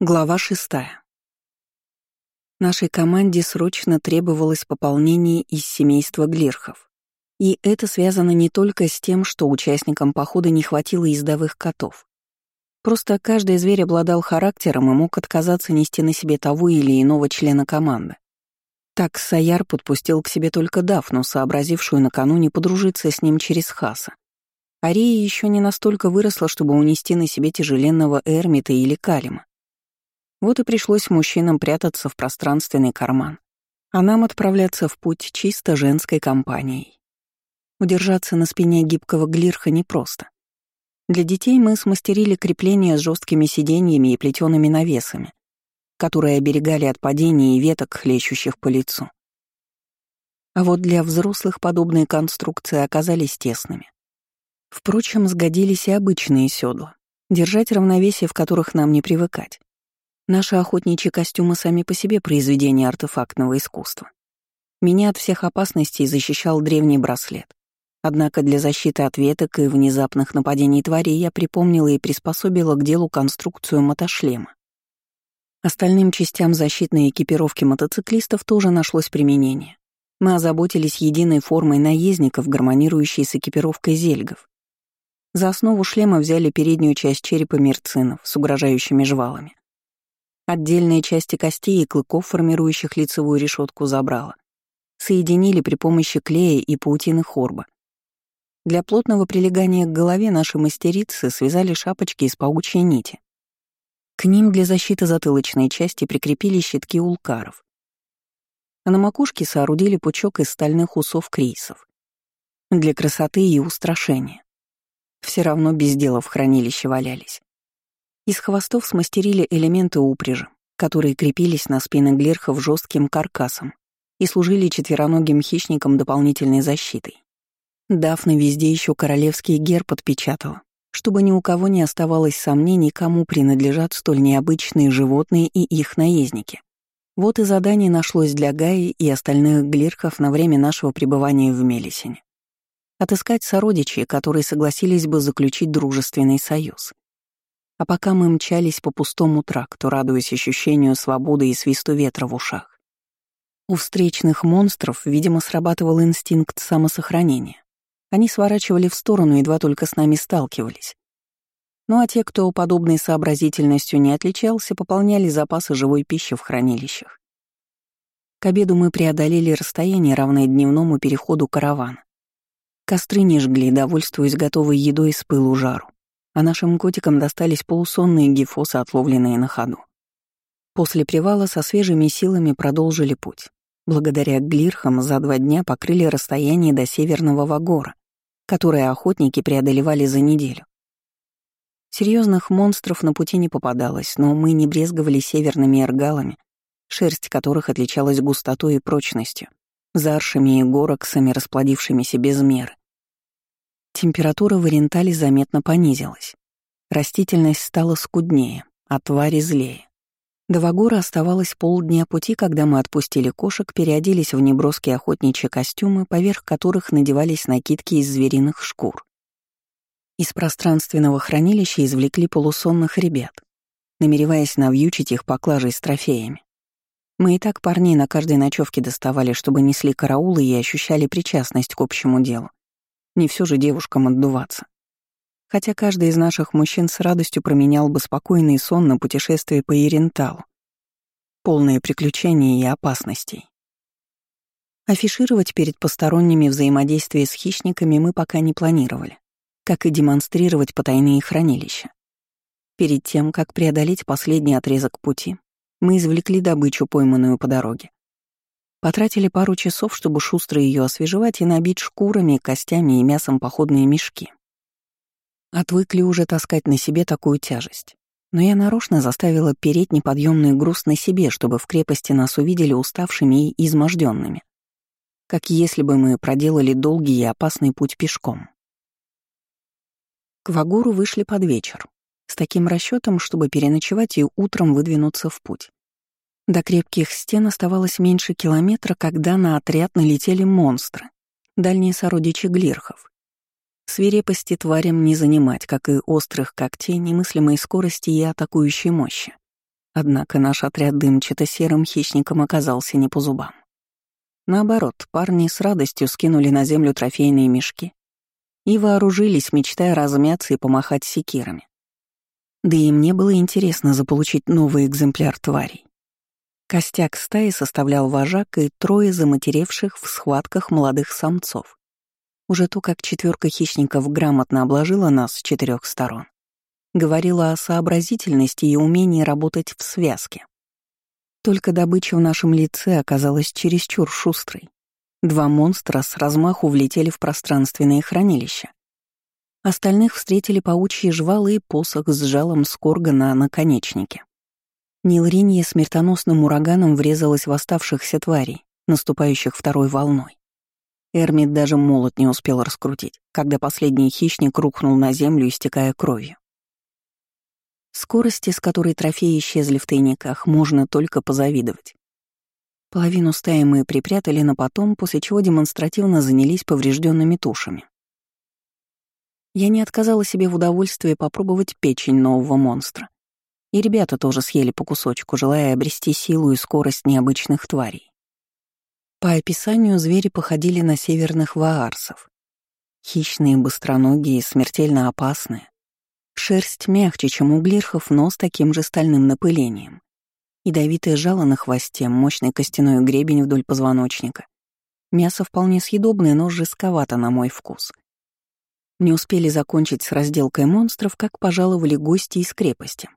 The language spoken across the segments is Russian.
Глава шестая. Нашей команде срочно требовалось пополнение из семейства Глирхов. И это связано не только с тем, что участникам похода не хватило ездовых котов. Просто каждый зверь обладал характером и мог отказаться нести на себе того или иного члена команды. Так Саяр подпустил к себе только Дафну, сообразившую накануне подружиться с ним через Хаса. Ария еще не настолько выросла, чтобы унести на себе тяжеленного Эрмита или Калима. Вот и пришлось мужчинам прятаться в пространственный карман, а нам отправляться в путь чисто женской компанией. Удержаться на спине гибкого глирха непросто. Для детей мы смастерили крепления с жесткими сиденьями и плетеными навесами, которые оберегали от падений и веток, хлещущих по лицу. А вот для взрослых подобные конструкции оказались тесными. Впрочем, сгодились и обычные седла, держать равновесие в которых нам не привыкать. Наши охотничьи костюмы сами по себе произведение артефактного искусства. Меня от всех опасностей защищал древний браслет. Однако для защиты от веток и внезапных нападений тварей я припомнила и приспособила к делу конструкцию мотошлема. Остальным частям защитной экипировки мотоциклистов тоже нашлось применение. Мы озаботились единой формой наездников, гармонирующей с экипировкой зельгов. За основу шлема взяли переднюю часть черепа мерцинов с угрожающими жвалами. Отдельные части костей и клыков, формирующих лицевую решетку, забрала. Соединили при помощи клея и паутины хорба. Для плотного прилегания к голове наши мастерицы связали шапочки из паучьей нити. К ним для защиты затылочной части прикрепили щитки улкаров. А на макушке соорудили пучок из стальных усов крейсов. Для красоты и устрашения. Все равно без дела в хранилище валялись. Из хвостов смастерили элементы упряжи, которые крепились на спины глерхов жестким каркасом и служили четвероногим хищникам дополнительной защитой. Дафна везде еще королевский герб отпечатала, чтобы ни у кого не оставалось сомнений, кому принадлежат столь необычные животные и их наездники. Вот и задание нашлось для Гаи и остальных глирхов на время нашего пребывания в Мелисине. Отыскать сородичей, которые согласились бы заключить дружественный союз. А пока мы мчались по пустому тракту, радуясь ощущению свободы и свисту ветра в ушах. У встречных монстров, видимо, срабатывал инстинкт самосохранения. Они сворачивали в сторону, едва только с нами сталкивались. Ну а те, кто подобной сообразительностью не отличался, пополняли запасы живой пищи в хранилищах. К обеду мы преодолели расстояние, равное дневному переходу каравана. Костры не жгли, довольствуясь готовой едой с пылу жару а нашим котикам достались полусонные гифосы, отловленные на ходу. После привала со свежими силами продолжили путь. Благодаря глирхам за два дня покрыли расстояние до Северного Вагора, которое охотники преодолевали за неделю. Серьезных монстров на пути не попадалось, но мы не брезговали северными эргалами, шерсть которых отличалась густотой и прочностью, заршами и гороксами, расплодившимися без меры. Температура в Орентале заметно понизилась. Растительность стала скуднее, а твари злее. До Вагора оставалось полдня пути, когда мы отпустили кошек, переоделись в неброские охотничьи костюмы, поверх которых надевались накидки из звериных шкур. Из пространственного хранилища извлекли полусонных ребят, намереваясь навьючить их поклажей с трофеями. Мы и так парней на каждой ночевке доставали, чтобы несли караулы и ощущали причастность к общему делу. Не все же девушкам отдуваться. Хотя каждый из наших мужчин с радостью променял бы спокойный сон на путешествие по Еренталу. Полное приключений и опасностей. Афишировать перед посторонними взаимодействие с хищниками мы пока не планировали, как и демонстрировать потайные хранилища. Перед тем, как преодолеть последний отрезок пути, мы извлекли добычу, пойманную по дороге. Потратили пару часов, чтобы шустро ее освежевать и набить шкурами, костями и мясом походные мешки. Отвыкли уже таскать на себе такую тяжесть. Но я нарочно заставила переть неподъемный груз на себе, чтобы в крепости нас увидели уставшими и изможденными. Как если бы мы проделали долгий и опасный путь пешком. К Вагуру вышли под вечер, с таким расчетом, чтобы переночевать и утром выдвинуться в путь. До крепких стен оставалось меньше километра, когда на отряд налетели монстры, дальние сородичи глирхов. Свирепости тварям не занимать, как и острых когтей, немыслимой скорости и атакующей мощи. Однако наш отряд дымчато-серым хищником оказался не по зубам. Наоборот, парни с радостью скинули на землю трофейные мешки и вооружились, мечтая размяться и помахать секирами. Да и мне было интересно заполучить новый экземпляр тварей. Костяк стаи составлял вожак и трое заматеревших в схватках молодых самцов. Уже то, как четверка хищников грамотно обложила нас с четырех сторон, говорила о сообразительности и умении работать в связке. Только добыча в нашем лице оказалась чересчур шустрой. Два монстра с размаху влетели в пространственное хранилище. Остальных встретили паучьи жвалы и посох с жалом скорга на наконечнике. Нилринье смертоносным ураганом врезалась в оставшихся тварей, наступающих второй волной. Эрмит даже молот не успел раскрутить, когда последний хищник рухнул на землю, истекая кровью. Скорости, с которой трофеи исчезли в тайниках, можно только позавидовать. Половину стаи мы припрятали на потом, после чего демонстративно занялись поврежденными тушами. Я не отказала себе в удовольствии попробовать печень нового монстра. И ребята тоже съели по кусочку, желая обрести силу и скорость необычных тварей. По описанию звери походили на северных ваарсов. Хищные, быстроногие, смертельно опасные. Шерсть мягче, чем у глирхов, но с таким же стальным напылением. Ядовитое жало на хвосте, мощный костяной гребень вдоль позвоночника. Мясо вполне съедобное, но жестковато на мой вкус. Не успели закончить с разделкой монстров, как пожаловали гости из крепости.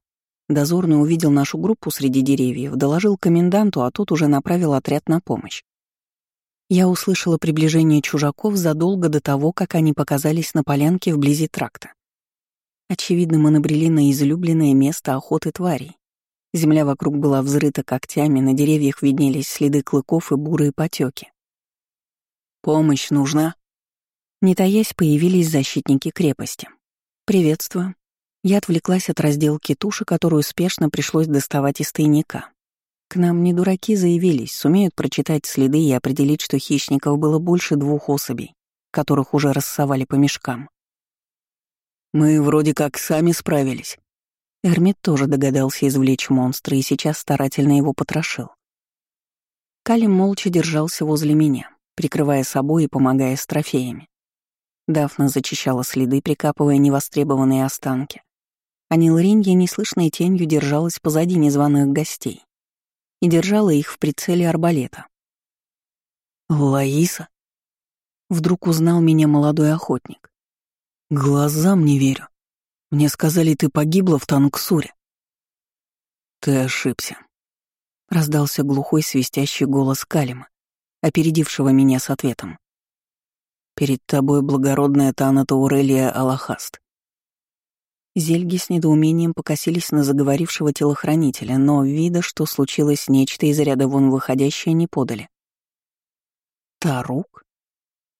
Дозорный увидел нашу группу среди деревьев, доложил коменданту, а тот уже направил отряд на помощь. Я услышала приближение чужаков задолго до того, как они показались на полянке вблизи тракта. Очевидно, мы набрели на излюбленное место охоты тварей. Земля вокруг была взрыта когтями, на деревьях виднелись следы клыков и бурые потеки. «Помощь нужна?» Не таясь, появились защитники крепости. «Приветствую». Я отвлеклась от разделки туши, которую спешно пришлось доставать из тайника. К нам не дураки заявились, сумеют прочитать следы и определить, что хищников было больше двух особей, которых уже рассовали по мешкам. Мы вроде как сами справились. Эрмит тоже догадался извлечь монстра и сейчас старательно его потрошил. Калим молча держался возле меня, прикрывая собой и помогая с трофеями. Дафна зачищала следы, прикапывая невостребованные останки. А Нилринья неслышной тенью держалась позади незваных гостей и держала их в прицеле арбалета. «Лаиса?» Вдруг узнал меня молодой охотник. Глазам не верю. Мне сказали, ты погибла в Танксуре. Ты ошибся. Раздался глухой свистящий голос Калима, опередившего меня с ответом. Перед тобой благородная Таната Урелия Аллахаст. Зельги с недоумением покосились на заговорившего телохранителя, но вида, что случилось нечто из ряда вон выходящее, не подали. Тарук?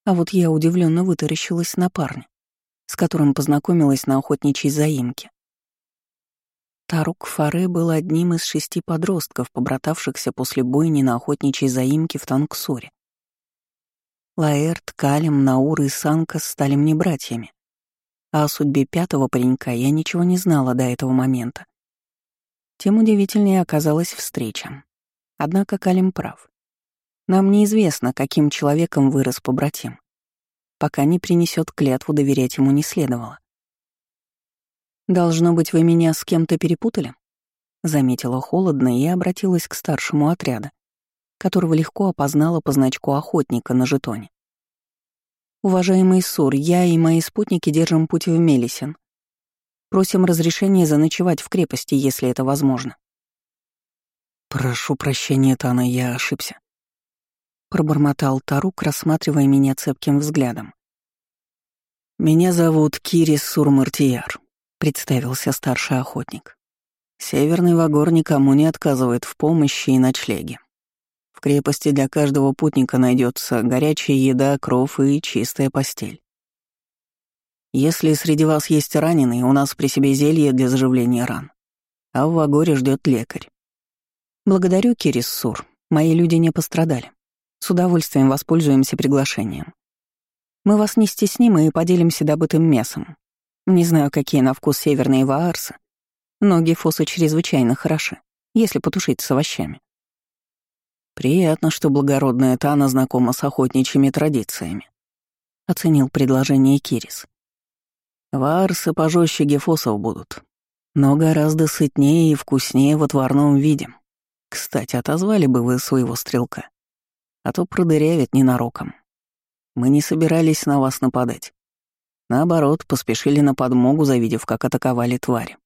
А вот я удивленно вытаращилась на парня с которым познакомилась на охотничьей заимке. Тарук Фаре был одним из шести подростков, побратавшихся после бойни на охотничьей заимке в Танксуре. Лаэрт, Калем, Наур и Санкас стали мне братьями. А о судьбе пятого паренька я ничего не знала до этого момента. Тем удивительнее оказалась встреча. Однако Калим прав. Нам неизвестно, каким человеком вырос побратим пока не принесет клятву, доверять ему не следовало. «Должно быть, вы меня с кем-то перепутали?» Заметила холодно и обратилась к старшему отряда, которого легко опознала по значку охотника на жетоне. «Уважаемый Сур, я и мои спутники держим путь в Мелисин. Просим разрешения заночевать в крепости, если это возможно». «Прошу прощения, Тана, я ошибся», пробормотал Тарук, рассматривая меня цепким взглядом. «Меня зовут Кирис Сурмартияр», — представился старший охотник. «Северный Вагор никому не отказывает в помощи и ночлеге. В крепости для каждого путника найдется горячая еда, кров и чистая постель. Если среди вас есть раненый, у нас при себе зелье для заживления ран, а в Вагоре ждет лекарь. Благодарю, Кирис Сур, мои люди не пострадали. С удовольствием воспользуемся приглашением. Мы вас не стесним и поделимся добытым мясом. Не знаю, какие на вкус северные ваарсы, но гефосы чрезвычайно хороши. если потушить с овощами. «Приятно, что благородная Тана знакома с охотничьими традициями», — оценил предложение Кирис. «Варсы пожестче гефосов будут, но гораздо сытнее и вкуснее в отварном виде. Кстати, отозвали бы вы своего стрелка, а то продырявит ненароком. Мы не собирались на вас нападать. Наоборот, поспешили на подмогу, завидев, как атаковали твари.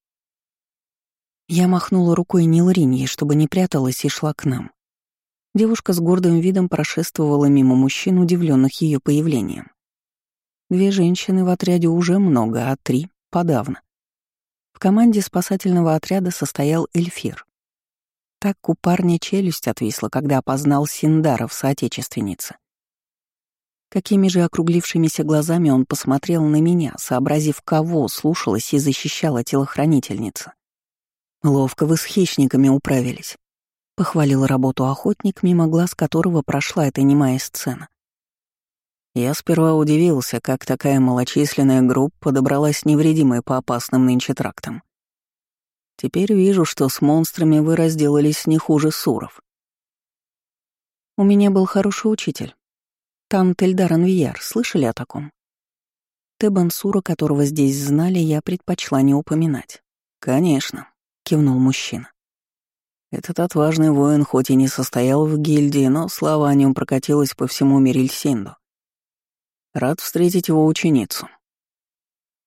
Я махнула рукой Нилриньи, чтобы не пряталась и шла к нам. Девушка с гордым видом прошествовала мимо мужчин, удивленных ее появлением. Две женщины в отряде уже много, а три — подавно. В команде спасательного отряда состоял Эльфир. Так у парня челюсть отвисла, когда опознал Синдара в соотечественнице. Какими же округлившимися глазами он посмотрел на меня, сообразив, кого слушалась и защищала телохранительница. Ловко вы с хищниками управились. Похвалил работу охотник, мимо глаз которого прошла эта немая сцена. Я сперва удивился, как такая малочисленная группа добралась невредимой по опасным нынче трактам. Теперь вижу, что с монстрами вы разделались не хуже суров. У меня был хороший учитель. Там Тельдар Анвияр, слышали о таком? Тебан Сура, которого здесь знали, я предпочла не упоминать. «Конечно», — кивнул мужчина. Этот отважный воин хоть и не состоял в гильдии, но слава о нем прокатилась по всему Мирильсинду. Рад встретить его ученицу.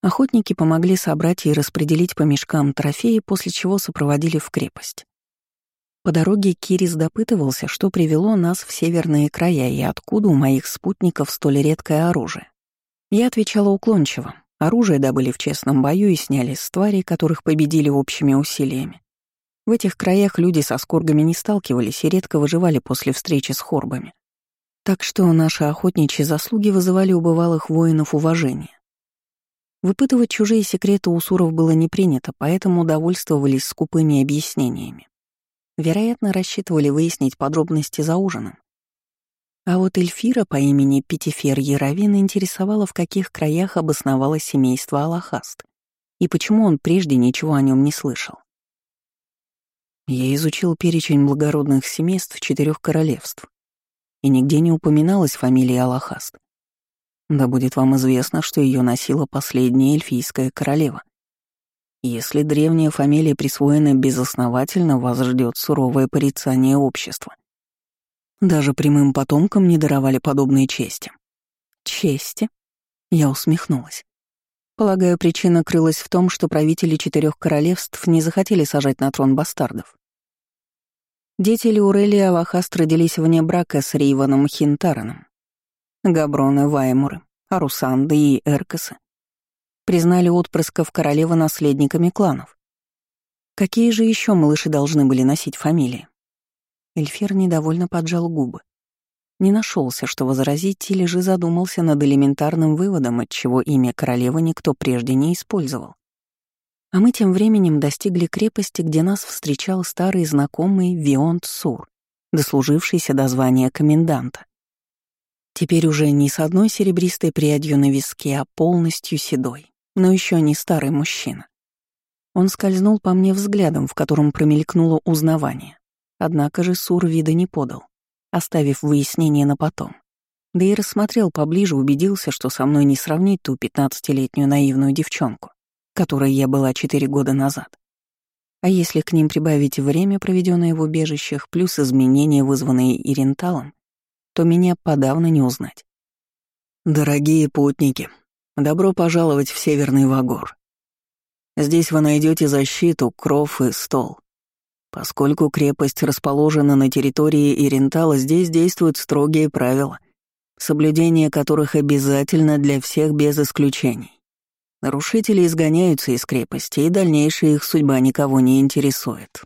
Охотники помогли собрать и распределить по мешкам трофеи, после чего сопроводили в крепость. По дороге Кирис допытывался, что привело нас в северные края и откуда у моих спутников столь редкое оружие. Я отвечала уклончиво. Оружие добыли в честном бою и сняли с тварей, которых победили общими усилиями. В этих краях люди со скоргами не сталкивались и редко выживали после встречи с хорбами. Так что наши охотничьи заслуги вызывали у бывалых воинов уважение. Выпытывать чужие секреты у Суров было не принято, поэтому довольствовались скупыми объяснениями. Вероятно, рассчитывали выяснить подробности за ужином. А вот Эльфира по имени Пятифер Яровин интересовала, в каких краях обосновалось семейство Аллахаст и почему он прежде ничего о нем не слышал. Я изучил перечень благородных семейств четырех королевств, и нигде не упоминалась фамилия Аллахаст. Да будет вам известно, что ее носила последняя эльфийская королева. Если древняя фамилия присвоена безосновательно, вас ждет суровое порицание общества. Даже прямым потомкам не даровали подобные чести. Чести? Я усмехнулась. Полагаю, причина крылась в том, что правители четырех королевств не захотели сажать на трон бастардов. Дети Леурели и Алахаст родились вне брака с Рейваном Хинтараном. Габроны, Ваймуры, Арусанды и Эркасы признали отпрысков королевы наследниками кланов. Какие же еще малыши должны были носить фамилии? Эльфир недовольно поджал губы. Не нашелся, что возразить, или же задумался над элементарным выводом, от чего имя королевы никто прежде не использовал. А мы тем временем достигли крепости, где нас встречал старый знакомый Вионт Сур, дослужившийся до звания коменданта. Теперь уже не с одной серебристой прядью на виске, а полностью седой, но еще не старый мужчина. Он скользнул по мне взглядом, в котором промелькнуло узнавание. Однако же Сур вида не подал, оставив выяснение на потом. Да и рассмотрел поближе, убедился, что со мной не сравнить ту пятнадцатилетнюю наивную девчонку которой я была четыре года назад. А если к ним прибавить время, проведенное в убежищах, плюс изменения, вызванные Иренталом, то меня подавно не узнать. Дорогие путники, добро пожаловать в Северный Вагор. Здесь вы найдете защиту, кров и стол. Поскольку крепость расположена на территории Ирентала, здесь действуют строгие правила, соблюдение которых обязательно для всех без исключений. Нарушители изгоняются из крепости, и дальнейшая их судьба никого не интересует.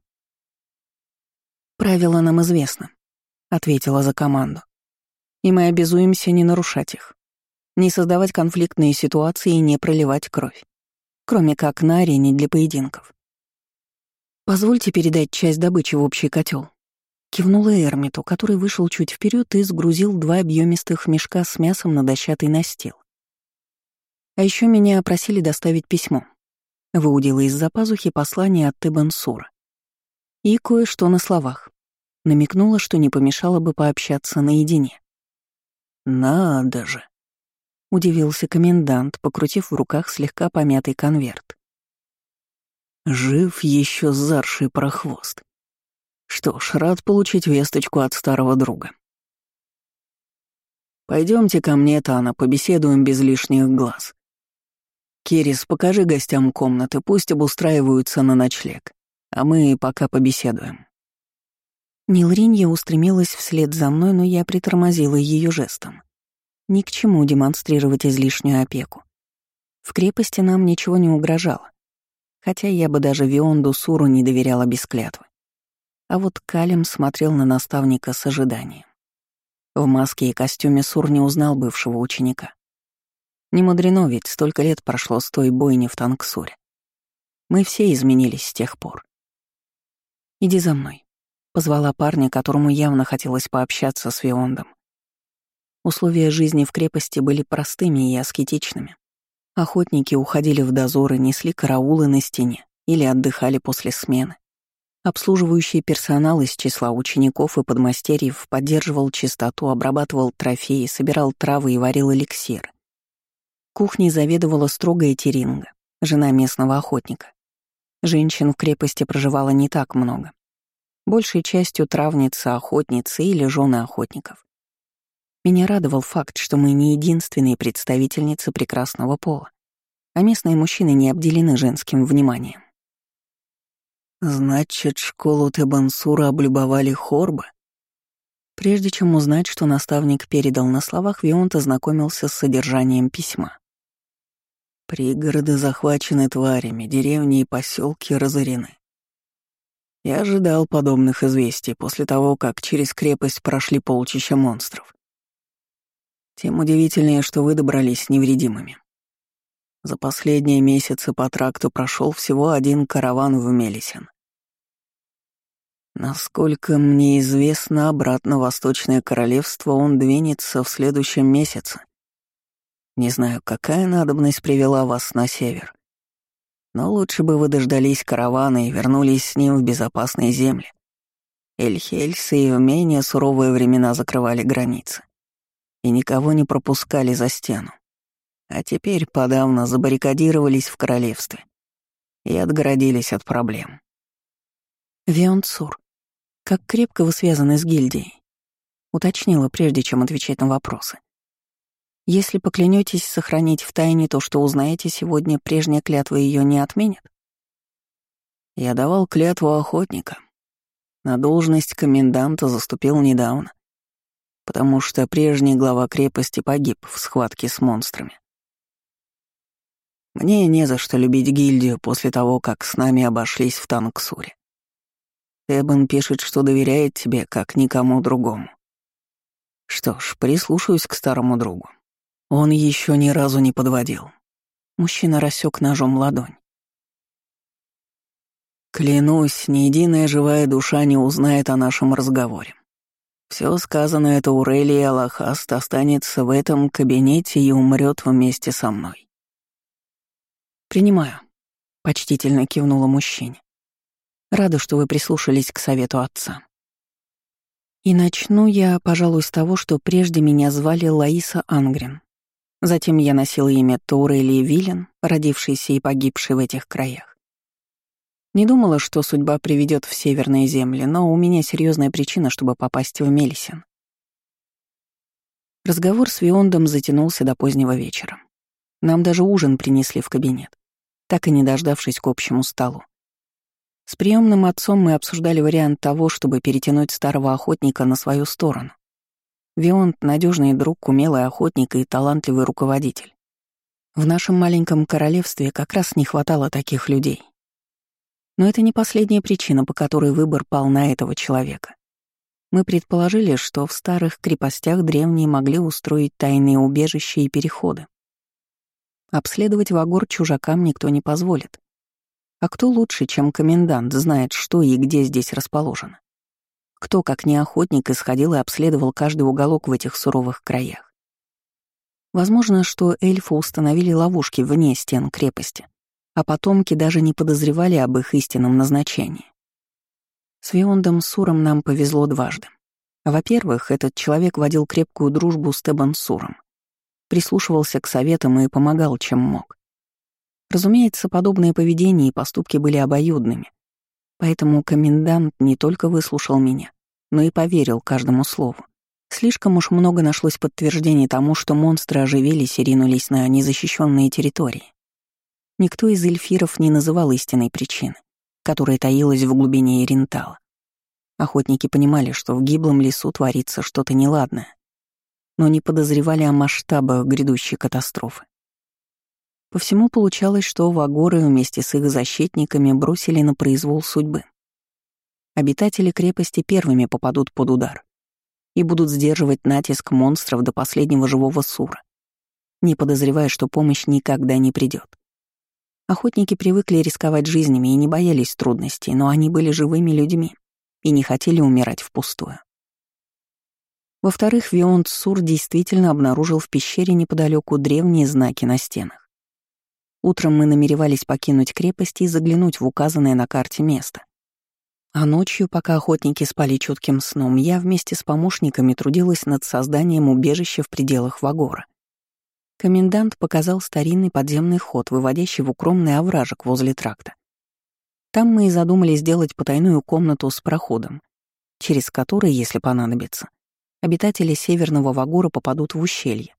«Правила нам известны», — ответила за команду. «И мы обязуемся не нарушать их, не создавать конфликтные ситуации и не проливать кровь, кроме как на арене для поединков. Позвольте передать часть добычи в общий котел. Кивнула Эрмиту, который вышел чуть вперед и сгрузил два объемистых мешка с мясом на дощатый настил. А еще меня просили доставить письмо. Выудила из-за пазухи послание от Тебансура. И кое-что на словах. Намекнула, что не помешало бы пообщаться наедине. «Надо же!» — удивился комендант, покрутив в руках слегка помятый конверт. «Жив еще зарший прохвост. Что ж, рад получить весточку от старого друга. Пойдемте ко мне, Тана, побеседуем без лишних глаз. Кирис, покажи гостям комнаты, пусть обустраиваются на ночлег, а мы пока побеседуем». Нилринья устремилась вслед за мной, но я притормозила ее жестом. Ни к чему демонстрировать излишнюю опеку. В крепости нам ничего не угрожало, хотя я бы даже Вионду Суру не доверяла без клятвы. А вот Калим смотрел на наставника с ожиданием. В маске и костюме Сур не узнал бывшего ученика. Не мудрено, ведь столько лет прошло с той бойни в Танксуре. Мы все изменились с тех пор. «Иди за мной», — позвала парня, которому явно хотелось пообщаться с Виондом. Условия жизни в крепости были простыми и аскетичными. Охотники уходили в дозоры, несли караулы на стене или отдыхали после смены. Обслуживающий персонал из числа учеников и подмастерьев поддерживал чистоту, обрабатывал трофеи, собирал травы и варил эликсир. Кухней заведовала строгая Теринга, жена местного охотника. Женщин в крепости проживало не так много. Большей частью травницы, охотницы или жены охотников. Меня радовал факт, что мы не единственные представительницы прекрасного пола, а местные мужчины не обделены женским вниманием. Значит, школу Тебансура облюбовали хорбы? Прежде чем узнать, что наставник передал на словах, Вионт ознакомился с содержанием письма. Пригороды захвачены тварями, деревни и поселки разорены. Я ожидал подобных известий после того, как через крепость прошли полчища монстров. Тем удивительнее, что вы добрались невредимыми. За последние месяцы по тракту прошел всего один караван в Мелисен. Насколько мне известно, обратно Восточное Королевство он двинется в следующем месяце. Не знаю, какая надобность привела вас на север. Но лучше бы вы дождались каравана и вернулись с ним в безопасные земли. Эльхельсы и в менее суровые времена закрывали границы и никого не пропускали за стену. А теперь подавно забаррикадировались в королевстве и отгородились от проблем. Вионцур, как крепко вы связаны с гильдией? Уточнила, прежде чем отвечать на вопросы. Если поклянетесь сохранить в тайне то, что узнаете сегодня, прежняя клятва ее не отменит? Я давал клятву охотника. На должность коменданта заступил недавно, потому что прежний глава крепости погиб в схватке с монстрами. Мне не за что любить гильдию после того, как с нами обошлись в Танксуре. Эбон пишет, что доверяет тебе, как никому другому. Что ж, прислушаюсь к старому другу. Он еще ни разу не подводил. Мужчина рассек ножом ладонь. Клянусь, ни единая живая душа не узнает о нашем разговоре. Все сказанное это Урели и Аллахаст останется в этом кабинете и умрет вместе со мной. «Принимаю», — почтительно кивнула мужчине. Рада, что вы прислушались к совету отца. И начну я, пожалуй, с того, что прежде меня звали Лаиса Ангрен. Затем я носила имя Таурелии Вилен, родившейся и погибшей в этих краях. Не думала, что судьба приведет в северные земли, но у меня серьезная причина, чтобы попасть в Мелисин. Разговор с Виондом затянулся до позднего вечера. Нам даже ужин принесли в кабинет, так и не дождавшись к общему столу. С приемным отцом мы обсуждали вариант того, чтобы перетянуть старого охотника на свою сторону. Вионт — надежный друг, умелый охотник и талантливый руководитель. В нашем маленьком королевстве как раз не хватало таких людей. Но это не последняя причина, по которой выбор пал на этого человека. Мы предположили, что в старых крепостях древние могли устроить тайные убежища и переходы. Обследовать Вагор чужакам никто не позволит. А кто лучше, чем комендант, знает, что и где здесь расположено? Кто, как не охотник, исходил и обследовал каждый уголок в этих суровых краях? Возможно, что эльфы установили ловушки вне стен крепости, а потомки даже не подозревали об их истинном назначении. С Виондом Суром нам повезло дважды. Во-первых, этот человек водил крепкую дружбу с Тебан Суром. Прислушивался к советам и помогал, чем мог. Разумеется, подобное поведение и поступки были обоюдными. Поэтому комендант не только выслушал меня, но и поверил каждому слову. Слишком уж много нашлось подтверждений тому, что монстры оживились и ринулись на незащищенные территории. Никто из эльфиров не называл истинной причины, которая таилась в глубине Ирентала. Охотники понимали, что в гиблом лесу творится что-то неладное, но не подозревали о масштабах грядущей катастрофы. По всему получалось, что вагоры вместе с их защитниками бросили на произвол судьбы. Обитатели крепости первыми попадут под удар и будут сдерживать натиск монстров до последнего живого сура, не подозревая, что помощь никогда не придет. Охотники привыкли рисковать жизнями и не боялись трудностей, но они были живыми людьми и не хотели умирать впустую. Во-вторых, Вионт Сур действительно обнаружил в пещере неподалеку древние знаки на стенах. Утром мы намеревались покинуть крепость и заглянуть в указанное на карте место. А ночью, пока охотники спали чутким сном, я вместе с помощниками трудилась над созданием убежища в пределах Вагора. Комендант показал старинный подземный ход, выводящий в укромный овражек возле тракта. Там мы и задумали сделать потайную комнату с проходом, через который, если понадобится, обитатели Северного Вагора попадут в ущелье,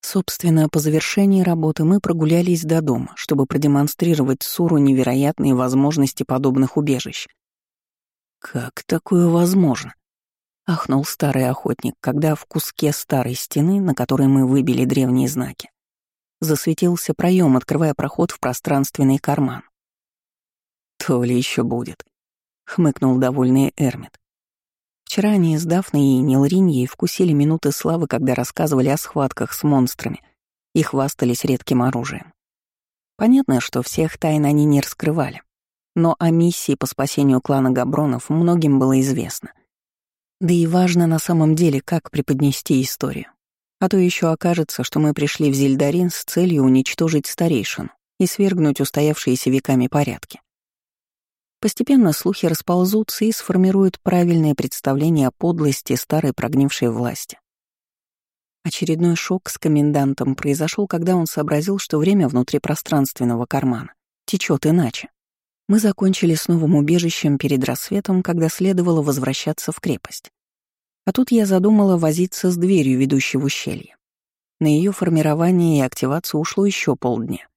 Собственно, по завершении работы мы прогулялись до дома, чтобы продемонстрировать Суру невероятные возможности подобных убежищ. «Как такое возможно?» — ахнул старый охотник, когда в куске старой стены, на которой мы выбили древние знаки, засветился проем, открывая проход в пространственный карман. «То ли еще будет», — хмыкнул довольный Эрмит. Вчера они с Дафной и Нилриньей вкусили минуты славы, когда рассказывали о схватках с монстрами и хвастались редким оружием. Понятно, что всех тайн они не раскрывали, но о миссии по спасению клана Габронов многим было известно. Да и важно на самом деле, как преподнести историю. А то еще окажется, что мы пришли в Зельдарин с целью уничтожить старейшину и свергнуть устоявшиеся веками порядки. Постепенно слухи расползутся и сформируют правильное представление о подлости старой прогнившей власти. Очередной шок с комендантом произошел, когда он сообразил, что время внутри пространственного кармана течет иначе. Мы закончили с новым убежищем перед рассветом, когда следовало возвращаться в крепость. А тут я задумала возиться с дверью, ведущей в ущелье. На ее формирование и активацию ушло еще полдня.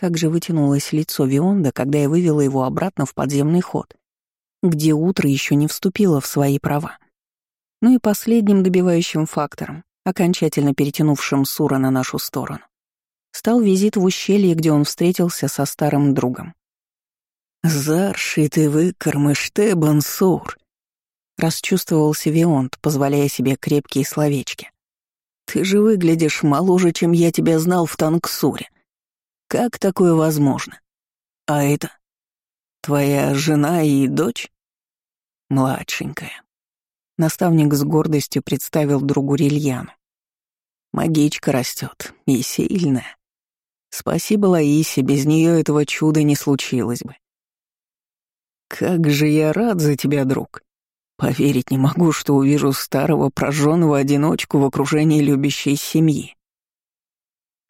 Как же вытянулось лицо Вионда, когда я вывела его обратно в подземный ход, где утро еще не вступило в свои права. Ну и последним добивающим фактором, окончательно перетянувшим Сура на нашу сторону, стал визит в ущелье, где он встретился со старым другом. «Зарши ты выкормыш ты, Бансур!» Расчувствовался Вионд, позволяя себе крепкие словечки. «Ты же выглядишь моложе, чем я тебя знал в Танксуре. Как такое возможно? А это? Твоя жена и дочь? Младшенькая. Наставник с гордостью представил другу Рильяну. Магичка растет и сильная. Спасибо Лаисе, без нее этого чуда не случилось бы. Как же я рад за тебя, друг. Поверить не могу, что увижу старого прожженного одиночку в окружении любящей семьи.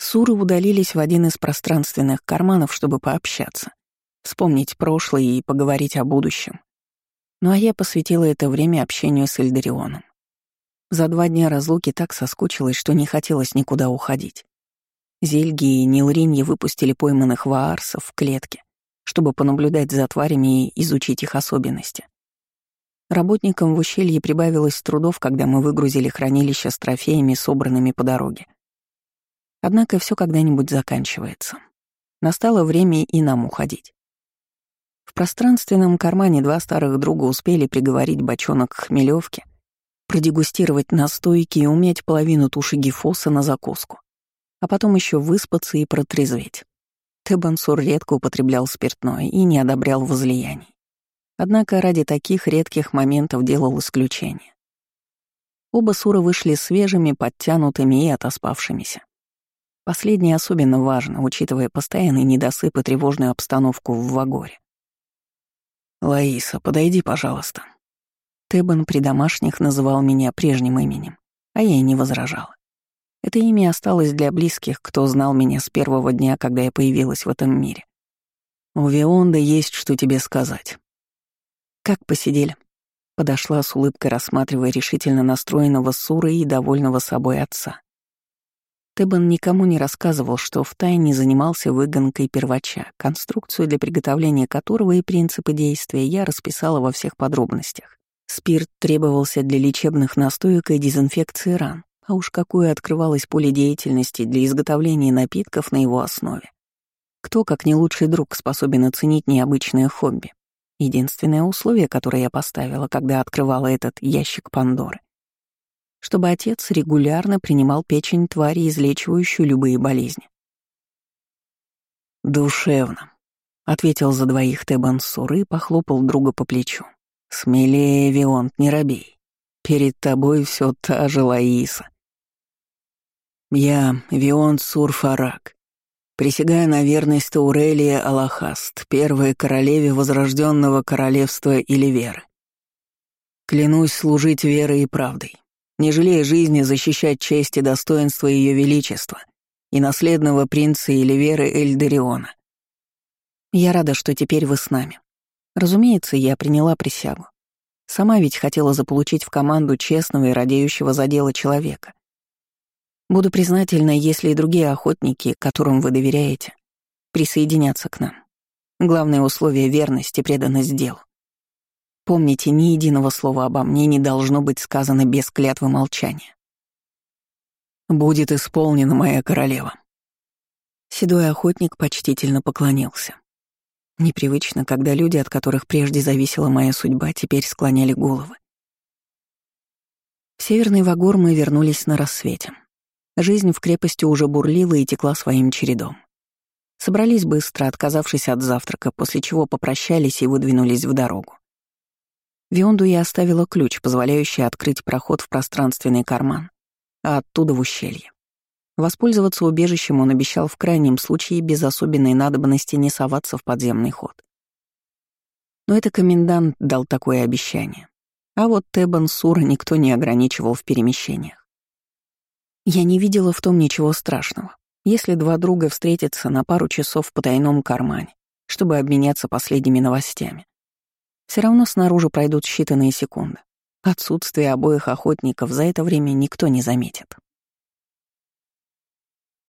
Суры удалились в один из пространственных карманов, чтобы пообщаться, вспомнить прошлое и поговорить о будущем. Ну а я посвятила это время общению с Эльдарионом. За два дня разлуки так соскучилась, что не хотелось никуда уходить. Зельги и Нилриньи выпустили пойманных ваарсов в клетке, чтобы понаблюдать за тварями и изучить их особенности. Работникам в ущелье прибавилось трудов, когда мы выгрузили хранилище с трофеями, собранными по дороге. Однако все когда-нибудь заканчивается. Настало время и нам уходить. В пространственном кармане два старых друга успели приговорить бочонок к хмелевке, продегустировать настойки и уметь половину туши гифоса на закуску, а потом еще выспаться и протрезветь. Тебансур редко употреблял спиртное и не одобрял возлияний. Однако ради таких редких моментов делал исключение. Оба Сура вышли свежими, подтянутыми и отоспавшимися. Последнее особенно важно, учитывая постоянный недосып и тревожную обстановку в Вагоре. «Лаиса, подойди, пожалуйста». Тебан при домашних называл меня прежним именем, а я и не возражала. Это имя осталось для близких, кто знал меня с первого дня, когда я появилась в этом мире. У Вионда есть что тебе сказать. Как посидели? Подошла с улыбкой, рассматривая решительно настроенного Суры и довольного собой отца. Тебан никому не рассказывал, что втайне занимался выгонкой первача, конструкцию для приготовления которого и принципы действия я расписала во всех подробностях. Спирт требовался для лечебных настоек и дезинфекции ран, а уж какое открывалось поле деятельности для изготовления напитков на его основе. Кто, как не лучший друг, способен оценить необычное хобби? Единственное условие, которое я поставила, когда открывала этот ящик Пандоры, чтобы отец регулярно принимал печень твари, излечивающую любые болезни. «Душевно», — ответил за двоих Тебан Сур и похлопал друга по плечу. «Смелее, Вионт, не робей. Перед тобой все та же Лаиса». «Я Вионт Сурфарак, присягаю на верность Таурелия Аллахаст, первой королеве возрожденного королевства Иливеры. Клянусь служить верой и правдой, не жалея жизни защищать честь и достоинство Ее Величества и наследного принца Иливеры Эльдериона. Я рада, что теперь вы с нами. Разумеется, я приняла присягу. Сама ведь хотела заполучить в команду честного и радеющего за дело человека. Буду признательна, если и другие охотники, которым вы доверяете, присоединятся к нам. Главное условие — верность и преданность делу. Помните, ни единого слова обо мне не должно быть сказано без клятвы молчания. «Будет исполнена моя королева». Седой охотник почтительно поклонился. Непривычно, когда люди, от которых прежде зависела моя судьба, теперь склоняли головы. В Северный Вагор мы вернулись на рассвете. Жизнь в крепости уже бурлила и текла своим чередом. Собрались быстро, отказавшись от завтрака, после чего попрощались и выдвинулись в дорогу. Вионду я оставила ключ, позволяющий открыть проход в пространственный карман, а оттуда в ущелье. Воспользоваться убежищем он обещал в крайнем случае без особенной надобности не соваться в подземный ход. Но это комендант дал такое обещание. А вот Тебан Сура никто не ограничивал в перемещениях. Я не видела в том ничего страшного, если два друга встретятся на пару часов в потайном кармане, чтобы обменяться последними новостями. Все равно снаружи пройдут считанные секунды. Отсутствие обоих охотников за это время никто не заметит.